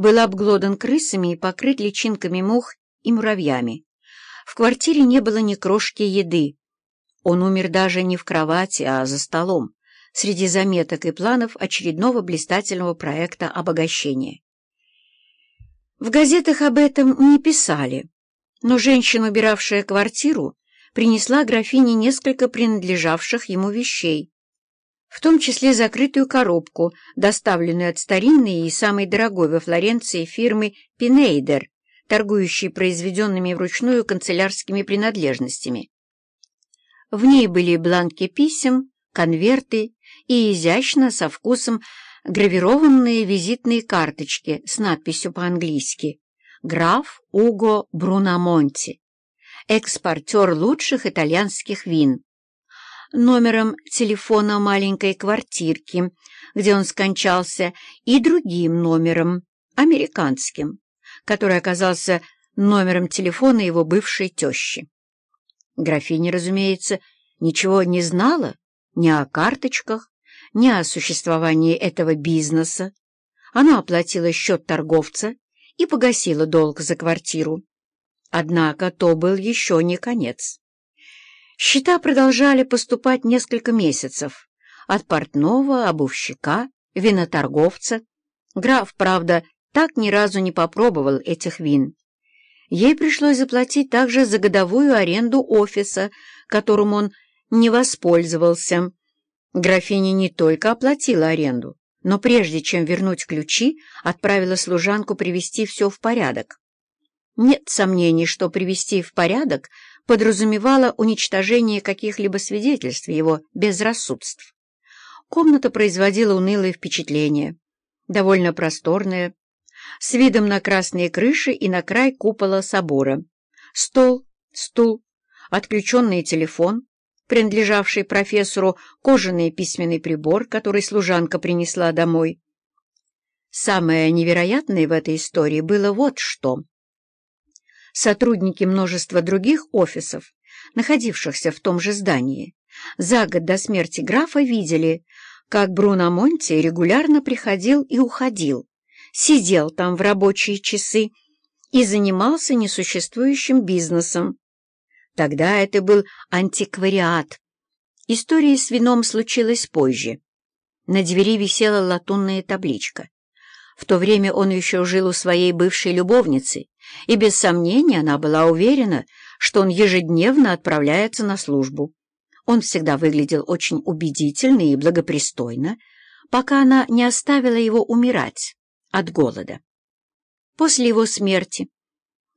был обглодан крысами и покрыт личинками мух и муравьями. В квартире не было ни крошки еды. Он умер даже не в кровати, а за столом, среди заметок и планов очередного блистательного проекта обогащения. В газетах об этом не писали, но женщина, убиравшая квартиру, принесла графине несколько принадлежавших ему вещей, в том числе закрытую коробку, доставленную от старинной и самой дорогой во Флоренции фирмы «Пинейдер», торгующей произведенными вручную канцелярскими принадлежностями. В ней были бланки писем, конверты и изящно, со вкусом, гравированные визитные карточки с надписью по-английски «Граф Уго Бруномонти, экспортер лучших итальянских вин», номером телефона маленькой квартирки, где он скончался, и другим номером, американским, который оказался номером телефона его бывшей тещи. Графиня, разумеется, ничего не знала ни о карточках, ни о существовании этого бизнеса. Она оплатила счет торговца и погасила долг за квартиру. Однако то был еще не конец. Счета продолжали поступать несколько месяцев. От портного, обувщика, виноторговца. Граф, правда, так ни разу не попробовал этих вин. Ей пришлось заплатить также за годовую аренду офиса, которым он не воспользовался. Графиня не только оплатила аренду, но прежде чем вернуть ключи, отправила служанку привести все в порядок. Нет сомнений, что привести в порядок подразумевало уничтожение каких-либо свидетельств его безрассудств. Комната производила унылое впечатление, довольно просторная, с видом на красные крыши и на край купола собора. Стол, стул, отключенный телефон, принадлежавший профессору кожаный письменный прибор, который служанка принесла домой. Самое невероятное в этой истории было вот что. Сотрудники множества других офисов, находившихся в том же здании, за год до смерти графа видели, как Бруно Монти регулярно приходил и уходил, сидел там в рабочие часы и занимался несуществующим бизнесом, Тогда это был антиквариат. История с вином случилась позже. На двери висела латунная табличка. В то время он еще жил у своей бывшей любовницы, и без сомнения она была уверена, что он ежедневно отправляется на службу. Он всегда выглядел очень убедительно и благопристойно, пока она не оставила его умирать от голода. После его смерти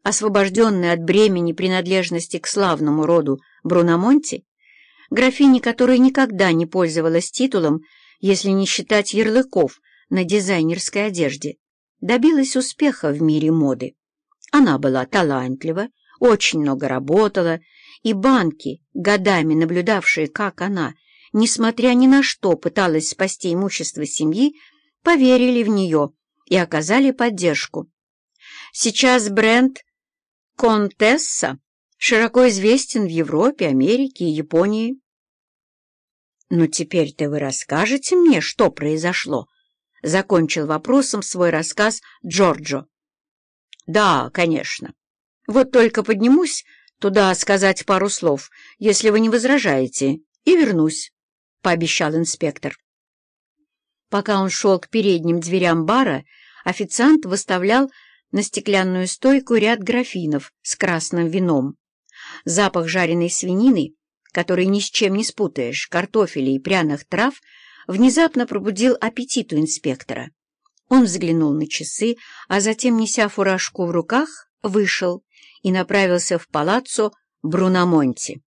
освобожденной от бремени принадлежности к славному роду Бруномонти, графиня, которая никогда не пользовалась титулом, если не считать ярлыков на дизайнерской одежде, добилась успеха в мире моды. Она была талантлива, очень много работала, и банки, годами наблюдавшие, как она, несмотря ни на что, пыталась спасти имущество семьи, поверили в нее и оказали поддержку. Сейчас бренд Контесса широко известен в Европе, Америке и Японии. «Но теперь-то вы расскажете мне, что произошло?» — закончил вопросом свой рассказ Джорджо. «Да, конечно. Вот только поднимусь туда сказать пару слов, если вы не возражаете, и вернусь», — пообещал инспектор. Пока он шел к передним дверям бара, официант выставлял на стеклянную стойку ряд графинов с красным вином. Запах жареной свинины, который ни с чем не спутаешь, картофеля и пряных трав, внезапно пробудил аппетит у инспектора. Он взглянул на часы, а затем, неся фуражку в руках, вышел и направился в палаццо Бруномонти.